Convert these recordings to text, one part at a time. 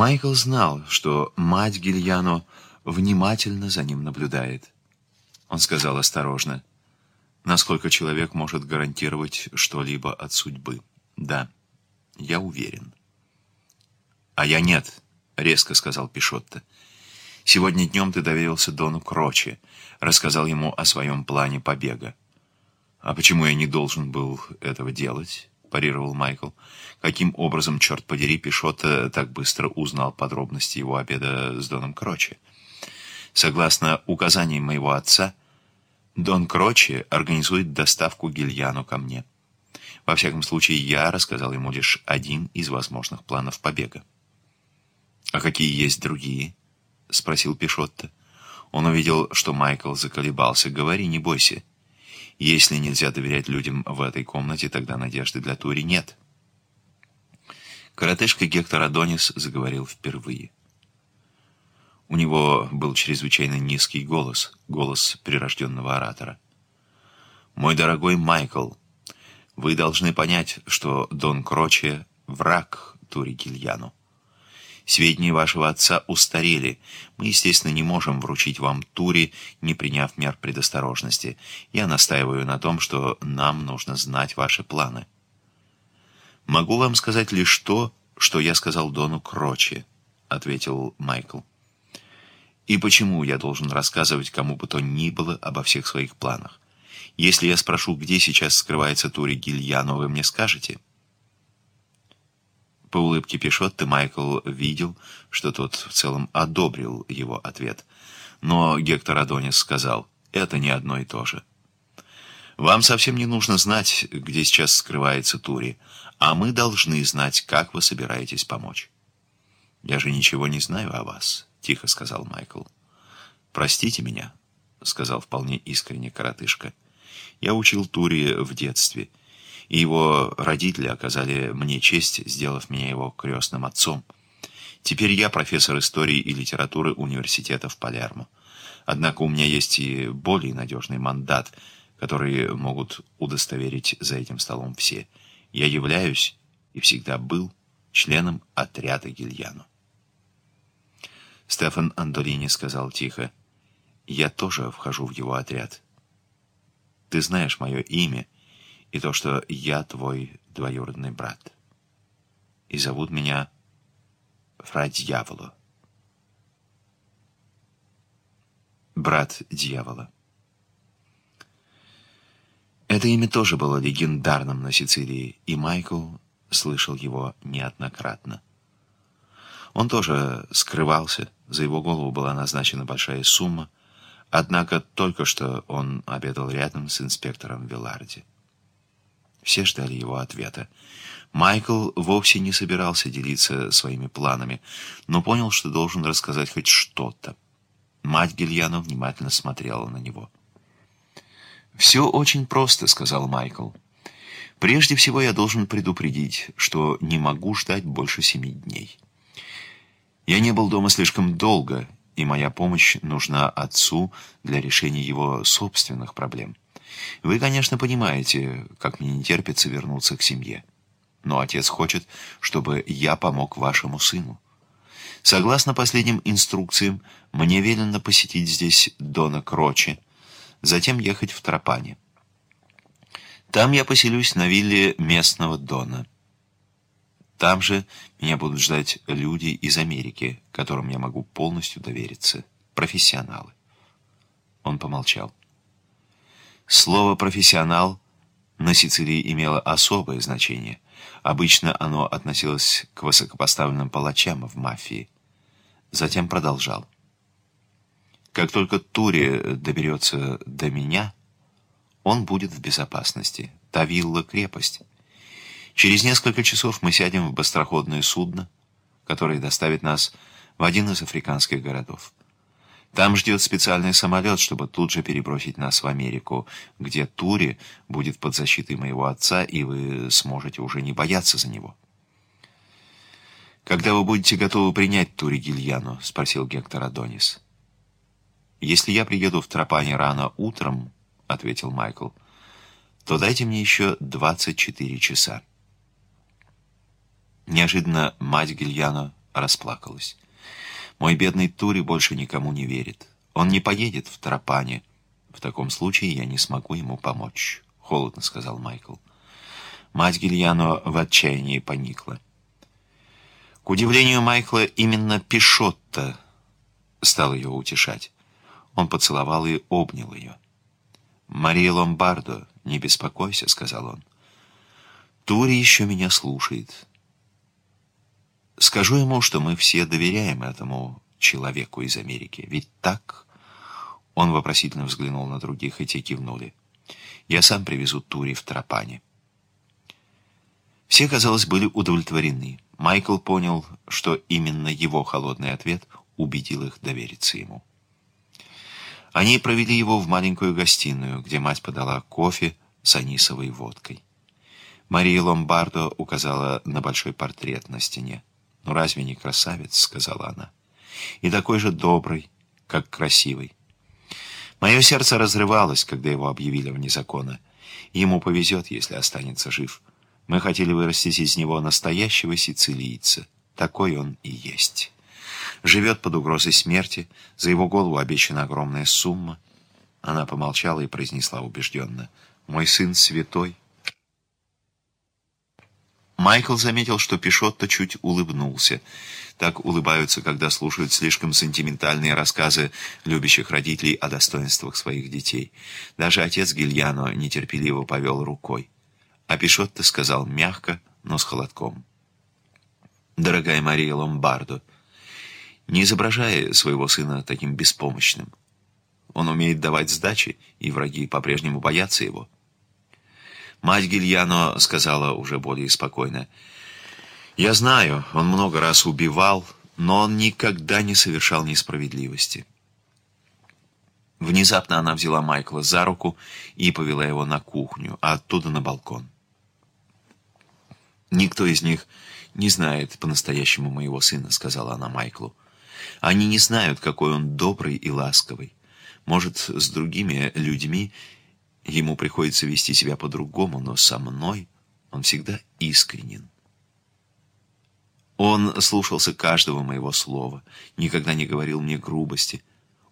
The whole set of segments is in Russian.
Майкл знал, что мать Гильяно внимательно за ним наблюдает. Он сказал осторожно, насколько человек может гарантировать что-либо от судьбы. Да, я уверен. А я нет, резко сказал Пишотто. Сегодня днем ты доверился Дону Кроче, рассказал ему о своем плане побега. А почему я не должен был этого делать? Парировал Майкл. Каким образом, черт подери, Пишота так быстро узнал подробности его обеда с Доном Кроче? Согласно указаниям моего отца, Дон Кроче организует доставку Гильяну ко мне. Во всяком случае, я рассказал ему лишь один из возможных планов побега. «А какие есть другие?» — спросил Пишотто. Он увидел, что Майкл заколебался. «Говори, не бойся». Если нельзя доверять людям в этой комнате, тогда надежды для Тури нет. Коротышка Гектор Адонис заговорил впервые. У него был чрезвычайно низкий голос, голос прирожденного оратора. «Мой дорогой Майкл, вы должны понять, что Дон Кроче — враг Тури Гильяну. Сведения вашего отца устарели. Мы, естественно, не можем вручить вам Тури, не приняв мер предосторожности. Я настаиваю на том, что нам нужно знать ваши планы. Могу вам сказать лишь то, что я сказал Дону Крочи, ответил Майкл. И почему я должен рассказывать кому бы то ни было обо всех своих планах? Если я спрошу, где сейчас скрывается Тури Гильяно, вы мне скажете? По улыбке Пишотты Майкл видел, что тот в целом одобрил его ответ. Но Гектор Адонис сказал, это не одно и то же. Вам совсем не нужно знать, где сейчас скрывается Тури, а мы должны знать, как вы собираетесь помочь. «Я же ничего не знаю о вас», — тихо сказал Майкл. «Простите меня», — сказал вполне искренне коротышка. «Я учил Тури в детстве» и его родители оказали мне честь, сделав меня его крестным отцом. Теперь я профессор истории и литературы университета в Палермо. Однако у меня есть и более надежный мандат, который могут удостоверить за этим столом все. Я являюсь и всегда был членом отряда Гильяну. Стефан Андолини сказал тихо, «Я тоже вхожу в его отряд. Ты знаешь мое имя, и то, что я твой двоюродный брат. И зовут меня Фра Дьявола. Брат Дьявола. Это имя тоже было легендарным на Сицилии, и Майкл слышал его неоднократно. Он тоже скрывался, за его голову была назначена большая сумма, однако только что он обедал рядом с инспектором Виларди. Все ждали его ответа. Майкл вовсе не собирался делиться своими планами, но понял, что должен рассказать хоть что-то. Мать Гильяна внимательно смотрела на него. «Все очень просто», — сказал Майкл. «Прежде всего я должен предупредить, что не могу ждать больше семи дней. Я не был дома слишком долго, и моя помощь нужна отцу для решения его собственных проблем». Вы, конечно, понимаете, как мне не терпится вернуться к семье. Но отец хочет, чтобы я помог вашему сыну. Согласно последним инструкциям, мне велено посетить здесь Дона Крочи, затем ехать в Тропане. Там я поселюсь на вилле местного Дона. Там же меня будут ждать люди из Америки, которым я могу полностью довериться, профессионалы. Он помолчал. Слово «профессионал» на Сицилии имело особое значение. Обычно оно относилось к высокопоставленным палачам в мафии. Затем продолжал. «Как только Тури доберется до меня, он будет в безопасности. Та вилла — крепость. Через несколько часов мы сядем в быстроходное судно, которое доставит нас в один из африканских городов. Там ждет специальный самолет, чтобы тут же перебросить нас в Америку, где Тури будет под защитой моего отца, и вы сможете уже не бояться за него. «Когда вы будете готовы принять Тури Гильяну?» — спросил Гектор Адонис. «Если я приеду в Тропане рано утром», — ответил Майкл, — «то дайте мне еще 24 часа». Неожиданно мать Гильяно расплакалась. «Мой бедный Тури больше никому не верит. Он не поедет в Тропане. В таком случае я не смогу ему помочь», — холодно сказал Майкл. Мать Гильяно в отчаянии поникла. К удивлению Майкла, именно Пишотто стал ее утешать. Он поцеловал и обнял ее. «Мария Ломбардо, не беспокойся», — сказал он. «Тури еще меня слушает. Скажу ему, что мы все доверяем этому человеку из Америки. Ведь так...» Он вопросительно взглянул на других, и те кивнули. «Я сам привезу Тури в Тропане». Все, казалось, были удовлетворены. Майкл понял, что именно его холодный ответ убедил их довериться ему. Они провели его в маленькую гостиную, где мать подала кофе с анисовой водкой. Мария Ломбардо указала на большой портрет на стене. «Ну разве не красавец?» — сказала она. «И такой же добрый, как красивый». Мое сердце разрывалось, когда его объявили вне закона. Ему повезет, если останется жив. Мы хотели вырастить из него настоящего сицилийца. Такой он и есть» живет под угрозой смерти, за его голову обещана огромная сумма. Она помолчала и произнесла убежденно, «Мой сын святой». Майкл заметил, что Пишотто чуть улыбнулся. Так улыбаются, когда слушают слишком сентиментальные рассказы любящих родителей о достоинствах своих детей. Даже отец Гильяно нетерпеливо повел рукой. А Пишотто сказал мягко, но с холодком. «Дорогая Мария Ломбардо, не изображая своего сына таким беспомощным. Он умеет давать сдачи, и враги по-прежнему боятся его. Мать Гильяно сказала уже более спокойно, «Я знаю, он много раз убивал, но он никогда не совершал несправедливости». Внезапно она взяла Майкла за руку и повела его на кухню, а оттуда на балкон. «Никто из них не знает по-настоящему моего сына», — сказала она Майклу. Они не знают, какой он добрый и ласковый. Может, с другими людьми ему приходится вести себя по-другому, но со мной он всегда искренен. Он слушался каждого моего слова, никогда не говорил мне грубости.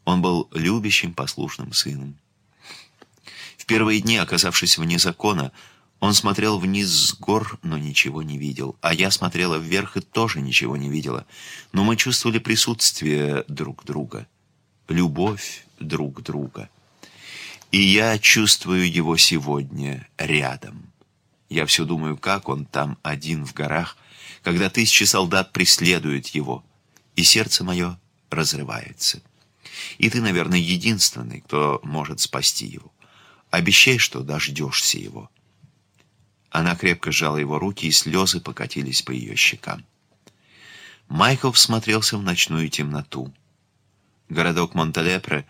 Он был любящим, послушным сыном. В первые дни, оказавшись вне закона, он смотрел вниз с гор, но ничего не видел. А я смотрела вверх и тоже ничего не видела. Но мы чувствовали присутствие друг друга, любовь друг друга. И я чувствую его сегодня рядом. Я все думаю, как он там один в горах, когда тысячи солдат преследуют его, и сердце мое разрывается. И ты, наверное, единственный, кто может спасти его. Обещай, что дождешься его». Она крепко сжала его руки, и слезы покатились по ее щекам. Майкл всмотрелся в ночную темноту. Городок Монталепре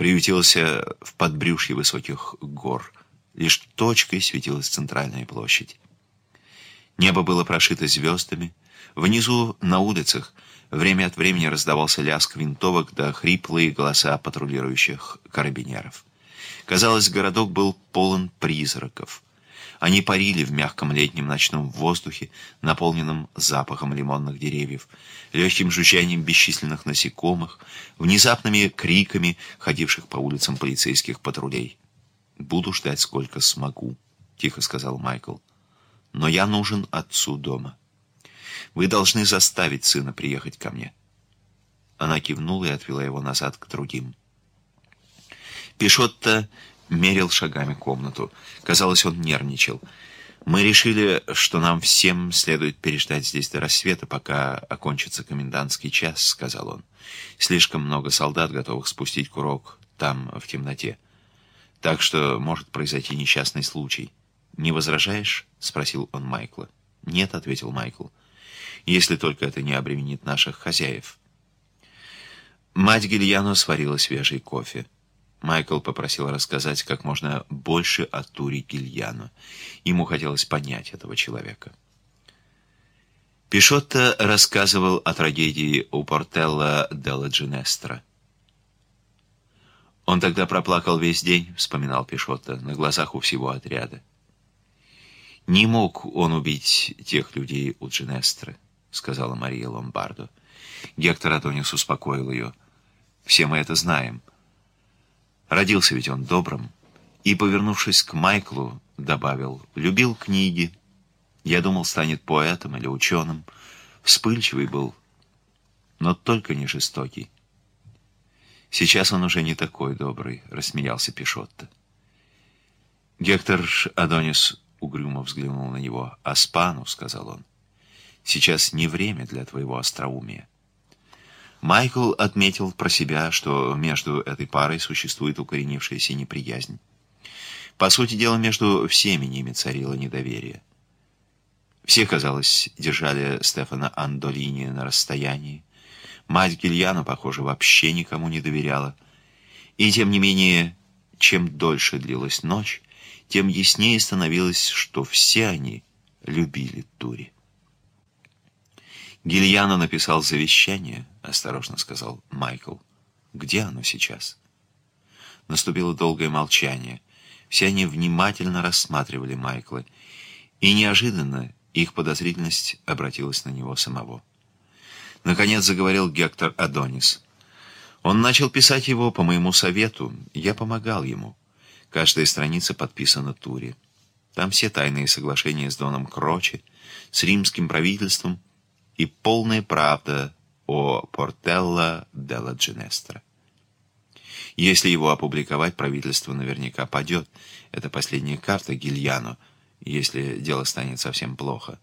приютился в подбрюшье высоких гор. Лишь точкой светилась центральная площадь. Небо было прошито звездами. Внизу, на улицах, время от времени раздавался лязг винтовок да хриплые голоса патрулирующих карабинеров. Казалось, городок был полон призраков — они парили в мягком летнем ночном воздухе, наполненном запахом лимонных деревьев, легким жужжанием бесчисленных насекомых, внезапными криками ходивших по улицам полицейских патрулей. «Буду ждать, сколько смогу», — тихо сказал Майкл. «Но я нужен отцу дома. Вы должны заставить сына приехать ко мне». Она кивнула и отвела его назад к другим. Пишотто мерил шагами комнату. Казалось, он нервничал. Мы решили, что нам всем следует переждать здесь до рассвета, пока окончится комендантский час, сказал он. Слишком много солдат, готовых спустить курок там, в темноте. Так что может произойти несчастный случай. «Не возражаешь?» — спросил он Майкла. «Нет», — ответил Майкл. «Если только это не обременит наших хозяев». Мать Гильяно сварила свежий кофе. Майкл попросил рассказать как можно больше о Туре Гильяно. Ему хотелось понять этого человека. Пишотто рассказывал о трагедии у Портелла Делла Джинестра. «Он тогда проплакал весь день», — вспоминал Пишотто, — «на глазах у всего отряда. Не мог он убить тех людей у Джинестры. — сказала Мария Ломбардо. Гектор Адонис успокоил ее. «Все мы это знаем. Родился ведь он добрым». И, повернувшись к Майклу, добавил, «Любил книги. Я думал, станет поэтом или ученым. Вспыльчивый был, но только не жестокий». «Сейчас он уже не такой добрый», — рассмеялся Пишотто. Гектор Адонис угрюмо взглянул на него. «Аспану», — сказал он, — «сейчас не время для твоего остроумия». Майкл отметил про себя, что между этой парой существует укоренившаяся неприязнь. По сути дела, между всеми ними царило недоверие. Все, казалось, держали Стефана Андолини на расстоянии. Мать Гильяна, похоже, вообще никому не доверяла. И, тем не менее, чем дольше длилась ночь, тем яснее становилось, что все они любили Тури. «Гильяно написал завещание», — осторожно сказал Майкл. «Где оно сейчас?» Наступило долгое молчание. Все они внимательно рассматривали Майкла, и неожиданно их подозрительность обратилась на него самого. Наконец заговорил Гектор Адонис. Он начал писать его по моему совету, я помогал ему. Каждая страница подписана Тури. Там все тайные соглашения с Доном Крочи, с римским правительством и полная правда о Портелло делла Дженестра. Если его опубликовать, правительство наверняка падет. Это последняя карта Гильяно, если дело станет совсем плохо.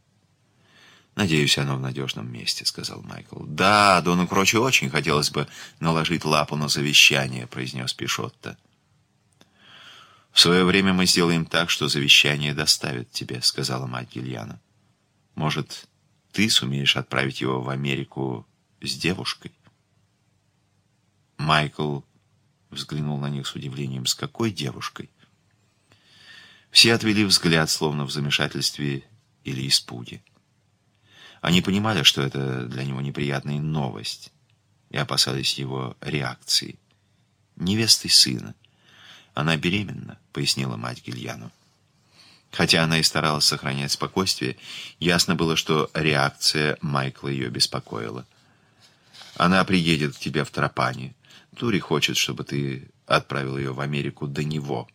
«Надеюсь, оно в надежном месте», — сказал Майкл. «Да, Дону Крочи очень хотелось бы наложить лапу на завещание», — произнес Пишотто. «В свое время мы сделаем так, что завещание доставят тебе», — сказала мать Гильяна. «Может, ты сумеешь отправить его в Америку с девушкой?» Майкл взглянул на них с удивлением. «С какой девушкой?» Все отвели взгляд, словно в замешательстве или испуге. Они понимали, что это для него неприятная новость, и опасались его реакции. Невестой сына. «Она беременна», — пояснила мать Гильяну. Хотя она и старалась сохранять спокойствие, ясно было, что реакция Майкла ее беспокоила. «Она приедет к тебе в Тропане. Тури хочет, чтобы ты отправил ее в Америку до него.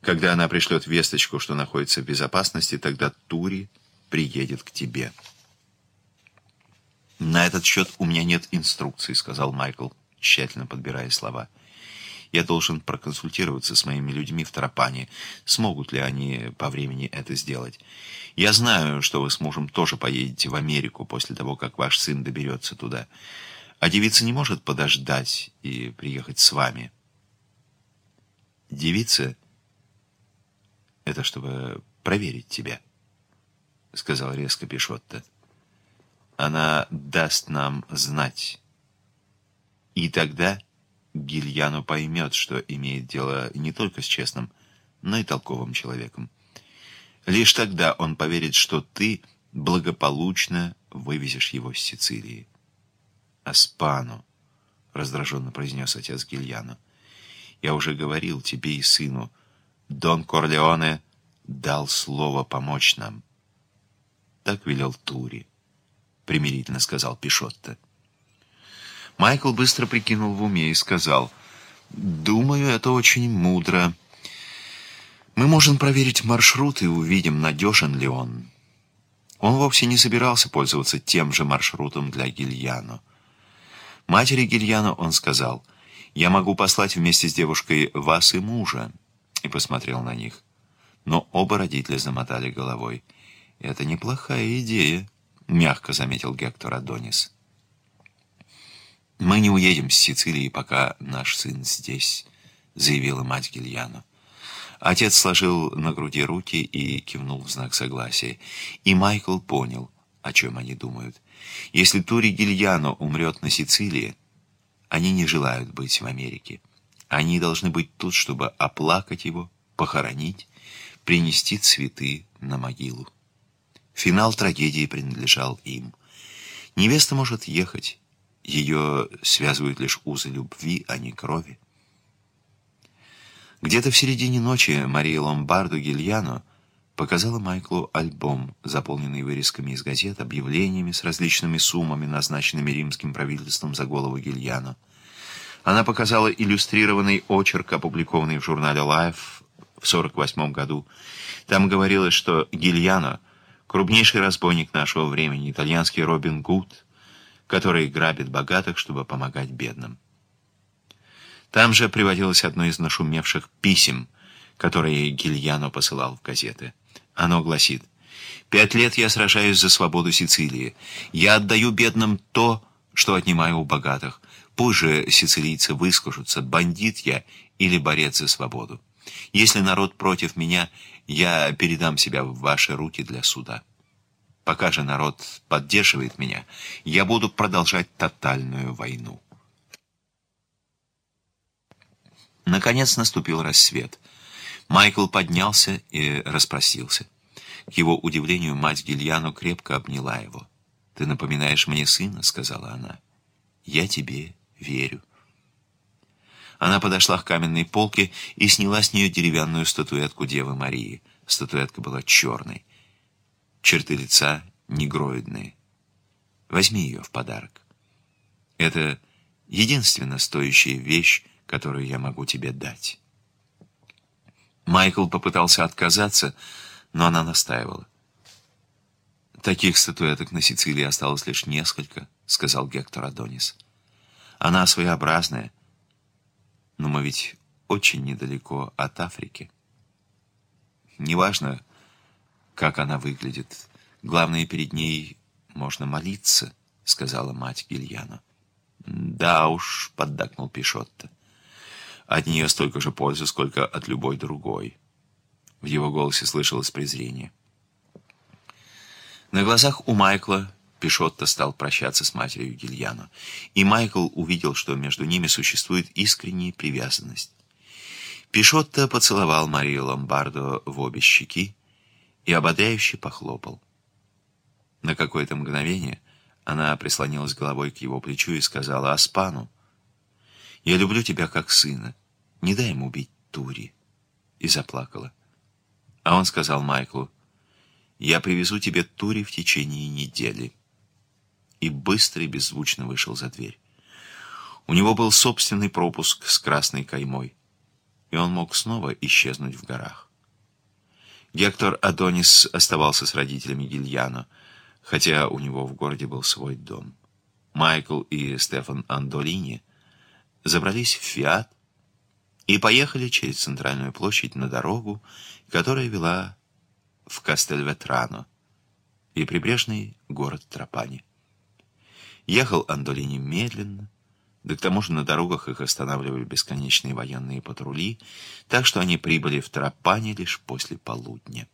Когда она пришлет весточку, что находится в безопасности, тогда Тури приедет к тебе». «На этот счет у меня нет инструкций», — сказал Майкл, тщательно подбирая слова. Я должен проконсультироваться с моими людьми в Тропане. Смогут ли они по времени это сделать? Я знаю, что вы с мужем тоже поедете в Америку после того, как ваш сын доберется туда. А девица не может подождать и приехать с вами. Девица — это чтобы проверить тебя, — сказал резко Пишотто. Она даст нам знать. И тогда... Гильяно поймет, что имеет дело не только с честным, но и толковым человеком. Лишь тогда он поверит, что ты благополучно вывезешь его с Сицилии. «Аспану», — раздраженно произнес отец Гильяно, — «я уже говорил тебе и сыну, Дон Корлеоне дал слово помочь нам». Так велел Тури, — примирительно сказал Пишотто. Майкл быстро прикинул в уме и сказал, «Думаю, это очень мудро. Мы можем проверить маршрут и увидим, надежен ли он». Он вовсе не собирался пользоваться тем же маршрутом для Гильяно. Матери Гильяно он сказал, «Я могу послать вместе с девушкой вас и мужа», и посмотрел на них. Но оба родителя замотали головой. «Это неплохая идея», — мягко заметил Гектор Адонис. «Мы не уедем с Сицилии, пока наш сын здесь», — заявила мать Гильяно. Отец сложил на груди руки и кивнул в знак согласия. И Майкл понял, о чем они думают. Если Тури Гильяно умрет на Сицилии, они не желают быть в Америке. Они должны быть тут, чтобы оплакать его, похоронить, принести цветы на могилу. Финал трагедии принадлежал им. Невеста может ехать, ее связывают лишь узы любви, а не крови. Где-то в середине ночи Мария Ломбарду Гильяно показала Майклу альбом, заполненный вырезками из газет, объявлениями с различными суммами, назначенными римским правительством за голову Гильяно. Она показала иллюстрированный очерк, опубликованный в журнале Life в 1948 году. Там говорилось, что Гильяно — крупнейший разбойник нашего времени, итальянский Робин Гуд, который грабит богатых, чтобы помогать бедным. Там же приводилось одно из нашумевших писем, которые Гильяно посылал в газеты. Оно гласит «Пять лет я сражаюсь за свободу Сицилии. Я отдаю бедным то, что отнимаю у богатых. Пусть же сицилийцы выскажутся, бандит я или борец за свободу. Если народ против меня, я передам себя в ваши руки для суда. Пока же народ поддерживает меня, я буду продолжать тотальную войну». Наконец наступил рассвет. Майкл поднялся и распростился. К его удивлению, мать Гильяну крепко обняла его. «Ты напоминаешь мне сына», — сказала она. «Я тебе верю». Она подошла к каменной полке и сняла с нее деревянную статуэтку Девы Марии. Статуэтка была черной. Черты лица негроидные. Возьми ее в подарок. Это единственно стоящая вещь, которую я могу тебе дать. Майкл попытался отказаться, но она настаивала. «Таких статуэток на Сицилии осталось лишь несколько», — сказал Гектор Адонис. Она своеобразная, но мы ведь очень недалеко от Африки. Неважно, как она выглядит. Главное, перед ней можно молиться, сказала мать Гильяна. Да уж, поддакнул Пишотто. От нее столько же пользы, сколько от любой другой. В его голосе слышалось презрение. На глазах у Майкла Пишотто стал прощаться с матерью Гильяно, и Майкл увидел, что между ними существует искренняя привязанность. Пишотто поцеловал Марию Ломбардо в обе щеки и ободряюще похлопал. На какое-то мгновение она прислонилась головой к его плечу и сказала «Аспану, я люблю тебя как сына, не дай ему убить Тури». И заплакала. А он сказал Майклу «Я привезу тебе Тури в течение недели» и быстро и беззвучно вышел за дверь. У него был собственный пропуск с красной каймой, и он мог снова исчезнуть в горах. Гектор Адонис оставался с родителями Гильяно, хотя у него в городе был свой дом. Майкл и Стефан Андолини забрались в «Фиат» и поехали через центральную площадь на дорогу, которая вела в Кастельветрано и прибрежный город Тропани. Ехал Андолини медленно, да к тому же на дорогах их останавливали бесконечные военные патрули, так что они прибыли в Тропане лишь после полудня.